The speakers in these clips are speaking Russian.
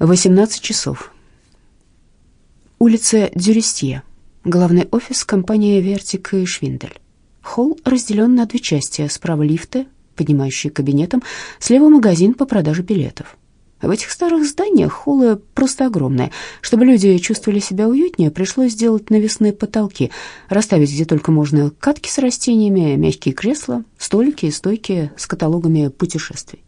18 часов. Улица Дюрестье. Главный офис компании «Вертик» и «Швиндель». Холл разделен на две части. Справа лифты, поднимающие кабинетом, слева магазин по продаже билетов. В этих старых зданиях холлы просто огромные. Чтобы люди чувствовали себя уютнее, пришлось сделать навесные потолки, расставить где только можно катки с растениями, мягкие кресла, столики и стойки с каталогами путешествий.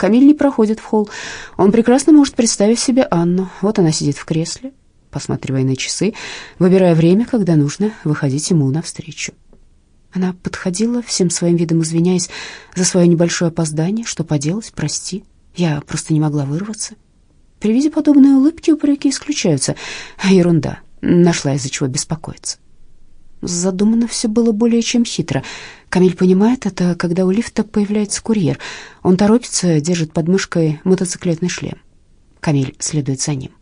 Камиль не проходит в холл. Он прекрасно может представить себе Анну. Вот она сидит в кресле, посматривая на часы, выбирая время, когда нужно выходить ему навстречу. Она подходила, всем своим видом извиняясь за свое небольшое опоздание. Что поделать, прости. Я просто не могла вырваться. При виде подобной улыбки упреки исключаются. Ерунда. Нашла из-за чего беспокоиться. Задумано все было более чем хитро. Камиль понимает это, когда у лифта появляется курьер. Он торопится, держит под мышкой мотоциклетный шлем. Камиль следует за ним.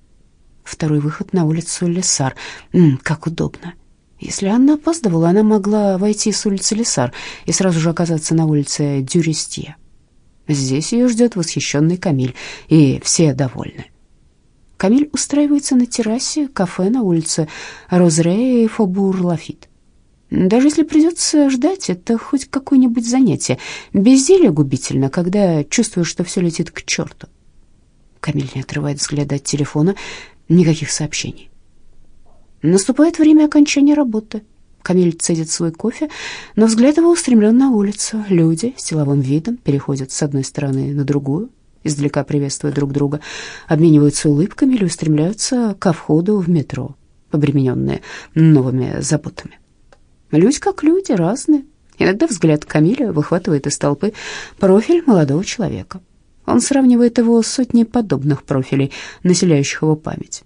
Второй выход на улицу Лесар. М как удобно. Если Анна опаздывала, она могла войти с улицы Лесар и сразу же оказаться на улице Дюрестье. Здесь ее ждет восхищенный Камиль, и все довольны. Камиль устраивается на террасе кафе на улице Розре и Фобур-Лафит. Даже если придется ждать, это хоть какое-нибудь занятие. Безделье губительно, когда чувствуешь, что все летит к черту. Камиль не отрывает взгляда от телефона, никаких сообщений. Наступает время окончания работы. Камиль цедит свой кофе, но взгляд его устремлен на улицу. Люди с деловым видом переходят с одной стороны на другую, издалека приветствуя друг друга, обмениваются улыбками или устремляются ко входу в метро, обремененные новыми заботами. Люди как люди, разные. Иногда взгляд Камиля выхватывает из толпы профиль молодого человека. Он сравнивает его с сотней подобных профилей, населяющих его память.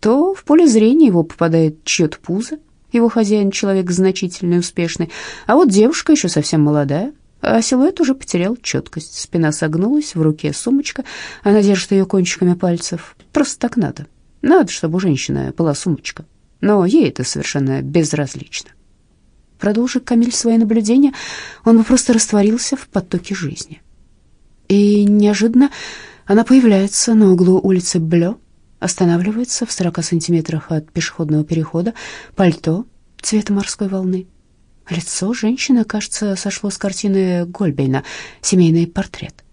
То в поле зрения его попадает чье-то пузо, его хозяин человек значительный успешный, а вот девушка еще совсем молодая, а силуэт уже потерял четкость. Спина согнулась, в руке сумочка, она держит ее кончиками пальцев. Просто так надо. Надо, чтобы у женщины была сумочка. Но ей это совершенно безразлично. Продолжи Камиль свои наблюдения, он бы просто растворился в потоке жизни. И неожиданно она появляется на углу улицы Блё, останавливается в 40 сантиметрах от пешеходного перехода, пальто цвета морской волны. Лицо женщины, кажется, сошло с картины Гольбейна «Семейный портрет».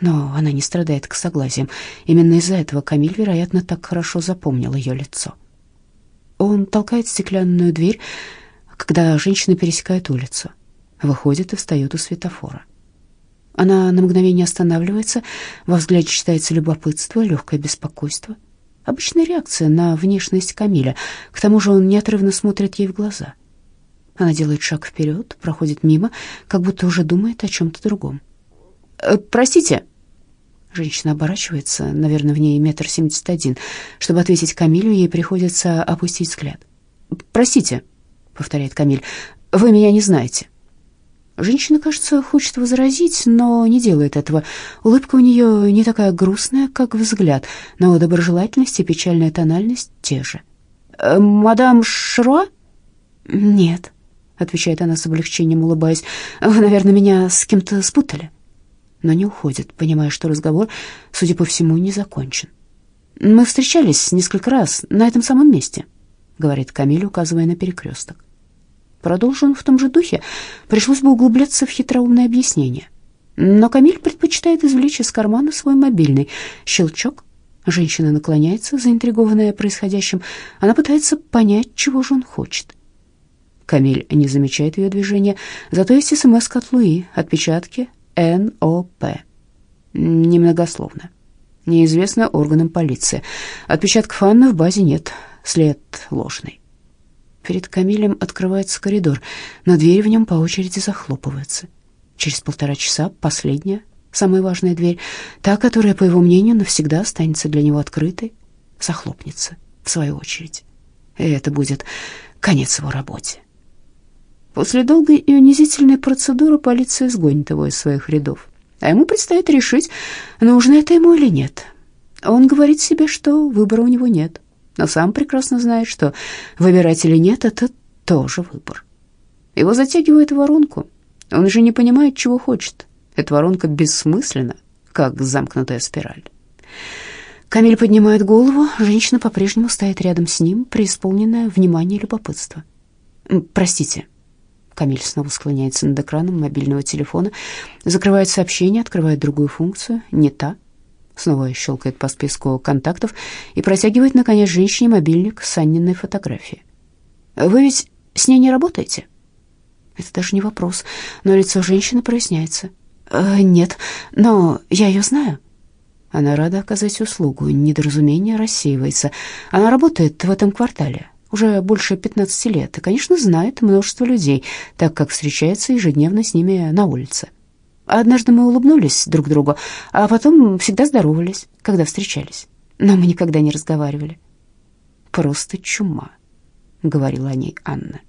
Но она не страдает к согласиям. Именно из-за этого Камиль, вероятно, так хорошо запомнил ее лицо. Он толкает стеклянную дверь, когда женщина пересекает улицу, выходит и встает у светофора. Она на мгновение останавливается, во взгляде читается любопытство, легкое беспокойство. Обычная реакция на внешность Камиля. К тому же он неотрывно смотрит ей в глаза. Она делает шаг вперед, проходит мимо, как будто уже думает о чем-то другом. «Э, «Простите», Женщина оборачивается, наверное, в ней метр семьдесят один. Чтобы ответить Камилю, ей приходится опустить взгляд. «Простите», повторяет Камиль. Вы меня не знаете. Женщина, кажется, хочет возразить, но не делает этого. Улыбка у нее не такая грустная, как взгляд, но доброжелательность и печальная тональность те же. «Э, «Мадам Шруа?» «Нет», — отвечает она с облегчением, улыбаясь. «Вы, наверное, меня с кем-то спутали». Но не уходит, понимая, что разговор, судя по всему, не закончен. «Мы встречались несколько раз на этом самом месте», — говорит Камиль, указывая на перекресток. Продолжен в том же духе, пришлось бы углубляться в хитроумное объяснение. Но Камиль предпочитает извлечь из кармана свой мобильный. Щелчок. Женщина наклоняется, заинтригованная происходящим. Она пытается понять, чего же он хочет. Камиль не замечает ее движения, зато есть СМС от Луи, отпечатки НОП. Немногословно. Неизвестно органам полиции. Отпечатков Анны в базе нет, след ложный. Перед Камилем открывается коридор, но двери в нем по очереди захлопываются. Через полтора часа последняя, самая важная дверь, та, которая, по его мнению, навсегда останется для него открытой, захлопнется в свою очередь. И это будет конец его работе. После долгой и унизительной процедуры полиция сгонит его из своих рядов, а ему предстоит решить, нужно это ему или нет. Он говорит себе, что выбора у него нет но сам прекрасно знает, что выбирать или нет — это тоже выбор. Его затягивает в воронку. Он же не понимает, чего хочет. Эта воронка бессмысленна, как замкнутая спираль. Камиль поднимает голову. Женщина по-прежнему стоит рядом с ним, преисполненная внимания и любопытства. «Простите». Камиль снова склоняется над экраном мобильного телефона, закрывает сообщение, открывает другую функцию, не та. Снова щелкает по списку контактов и протягивает, наконец, женщине мобильник с Анниной фотографией. «Вы ведь с ней не работаете?» Это даже не вопрос, но лицо женщины проясняется. «Э, «Нет, но я ее знаю». Она рада оказать услугу, недоразумение рассеивается. Она работает в этом квартале уже больше 15 лет и, конечно, знает множество людей, так как встречается ежедневно с ними на улице. Однажды мы улыбнулись друг другу, а потом всегда здоровались, когда встречались. Но мы никогда не разговаривали. «Просто чума», — говорила о ней Анна.